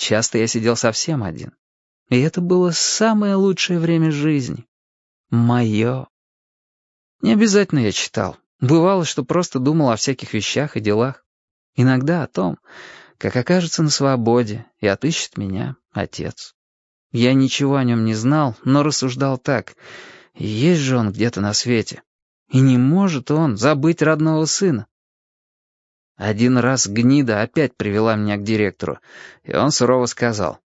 часто я сидел совсем один. И это было самое лучшее время жизни. Мое. Не обязательно я читал. Бывало, что просто думал о всяких вещах и делах. Иногда о том, как окажется на свободе и отыщет меня отец. Я ничего о нем не знал, но рассуждал так. Есть же он где-то на свете. И не может он забыть родного сына. Один раз гнида опять привела меня к директору, и он сурово сказал.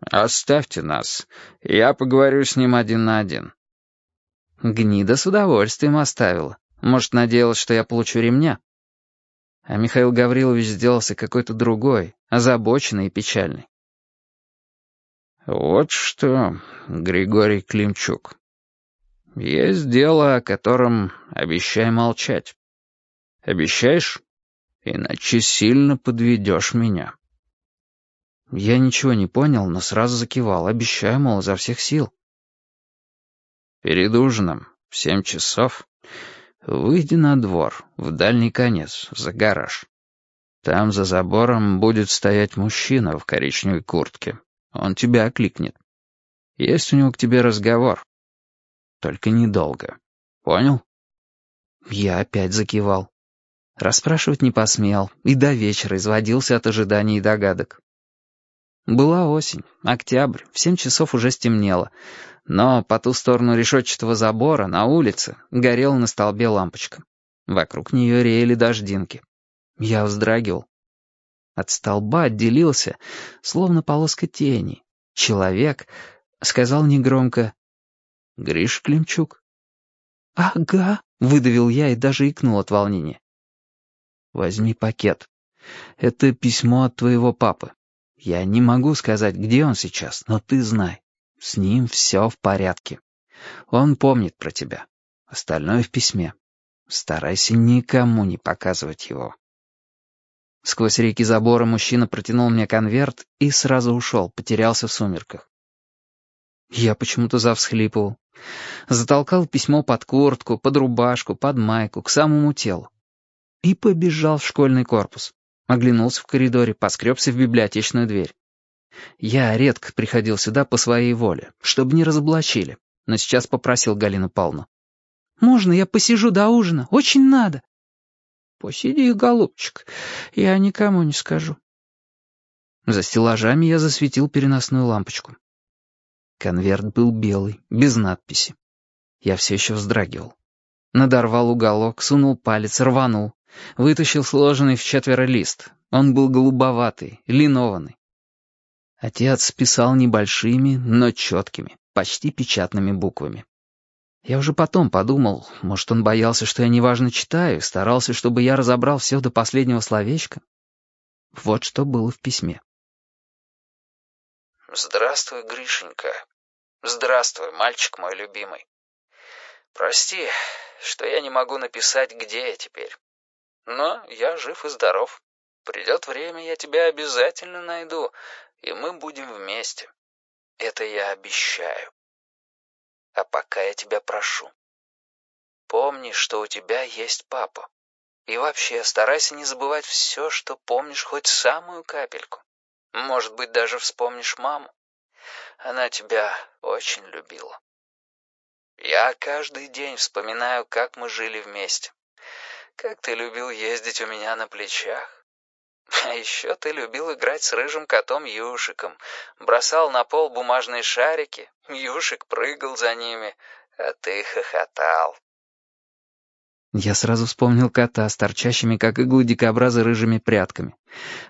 «Оставьте нас, я поговорю с ним один на один». Гнида с удовольствием оставила. Может, надеялась, что я получу ремня. А Михаил Гаврилович сделался какой-то другой, озабоченный и печальный. «Вот что, Григорий Климчук, есть дело, о котором обещай молчать. Обещаешь? Иначе сильно подведешь меня». Я ничего не понял, но сразу закивал. Обещаю, мол, изо всех сил. Перед ужином в семь часов выйди на двор, в дальний конец, за гараж. Там за забором будет стоять мужчина в коричневой куртке. Он тебя окликнет. Есть у него к тебе разговор. Только недолго. Понял? Я опять закивал. Расспрашивать не посмел, и до вечера изводился от ожиданий и догадок. Была осень, октябрь, в семь часов уже стемнело, но по ту сторону решетчатого забора, на улице, горела на столбе лампочка. Вокруг нее реяли дождинки. Я вздрагивал. От столба отделился, словно полоска тени. Человек сказал негромко «Гриш Климчук». «Ага», — выдавил я и даже икнул от волнения. «Возьми пакет. Это письмо от твоего папы. Я не могу сказать, где он сейчас, но ты знай. С ним все в порядке. Он помнит про тебя. Остальное в письме. Старайся никому не показывать его. Сквозь реки забора мужчина протянул мне конверт и сразу ушел, потерялся в сумерках. Я почему-то завсхлипывал. Затолкал письмо под куртку, под рубашку, под майку, к самому телу. И побежал в школьный корпус. Оглянулся в коридоре, поскребся в библиотечную дверь. Я редко приходил сюда по своей воле, чтобы не разоблачили, но сейчас попросил Галину Павловну. «Можно я посижу до ужина? Очень надо». «Посиди, голубчик, я никому не скажу». За стеллажами я засветил переносную лампочку. Конверт был белый, без надписи. Я все еще вздрагивал. Надорвал уголок, сунул палец, рванул. Вытащил сложенный в четверо лист. Он был голубоватый, линованный. Отец писал небольшими, но четкими, почти печатными буквами. Я уже потом подумал, может, он боялся, что я неважно читаю, старался, чтобы я разобрал все до последнего словечка. Вот что было в письме. «Здравствуй, Гришенька. Здравствуй, мальчик мой любимый. Прости, что я не могу написать, где я теперь. Но я жив и здоров. Придет время, я тебя обязательно найду, и мы будем вместе. Это я обещаю. А пока я тебя прошу. Помни, что у тебя есть папа. И вообще, старайся не забывать все, что помнишь хоть самую капельку. Может быть, даже вспомнишь маму. Она тебя очень любила. Я каждый день вспоминаю, как мы жили вместе. Как ты любил ездить у меня на плечах. А еще ты любил играть с рыжим котом Юшиком. Бросал на пол бумажные шарики, Юшик прыгал за ними, а ты хохотал. Я сразу вспомнил кота с торчащими, как иглы дикобраза, рыжими прядками.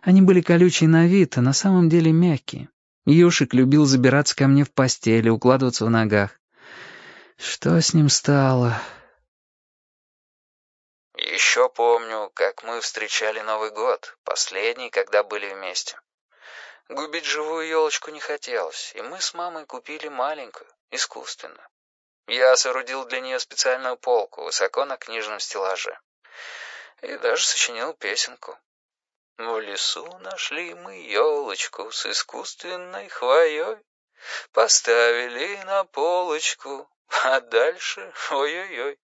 Они были колючие на вид, а на самом деле мягкие. Юшик любил забираться ко мне в постель и укладываться в ногах. Что с ним стало? Еще помню, как мы встречали Новый год, последний, когда были вместе. Губить живую елочку не хотелось, и мы с мамой купили маленькую, искусственную. Я соорудил для нее специальную полку высоко на книжном стеллаже. И даже сочинил песенку. В лесу нашли мы елочку с искусственной хвоей. Поставили на полочку, а дальше ой-ой-ой.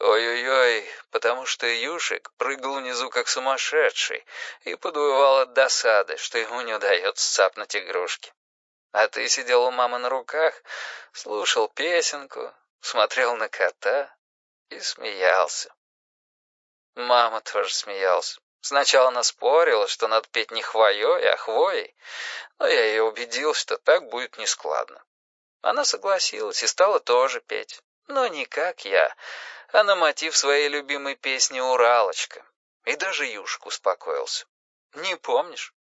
Ой-ой-ой, потому что Юшик прыгал внизу как сумасшедший и подвывал от досады, что ему не удается цапнуть игрушки. А ты сидел у мамы на руках, слушал песенку, смотрел на кота и смеялся. Мама тоже смеялась. Сначала она спорила, что надо петь не хвоей, а хвоей, но я ее убедил, что так будет нескладно. Она согласилась и стала тоже петь, но не как я, а на мотив своей любимой песни «Уралочка». И даже Юшек успокоился. Не помнишь?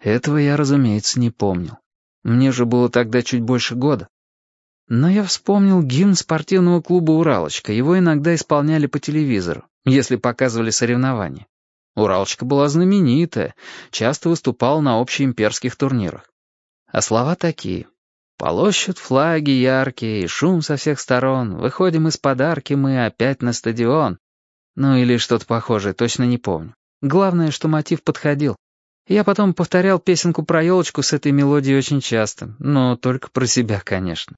Этого я, разумеется, не помнил. Мне же было тогда чуть больше года. Но я вспомнил гимн спортивного клуба «Уралочка». Его иногда исполняли по телевизору, если показывали соревнования. «Уралочка» была знаменитая, часто выступала на общеимперских турнирах. А слова такие. Полощут флаги яркие, и шум со всех сторон. Выходим из подарки мы опять на стадион. Ну или что-то похожее, точно не помню. Главное, что мотив подходил. Я потом повторял песенку про елочку с этой мелодией очень часто, но только про себя, конечно.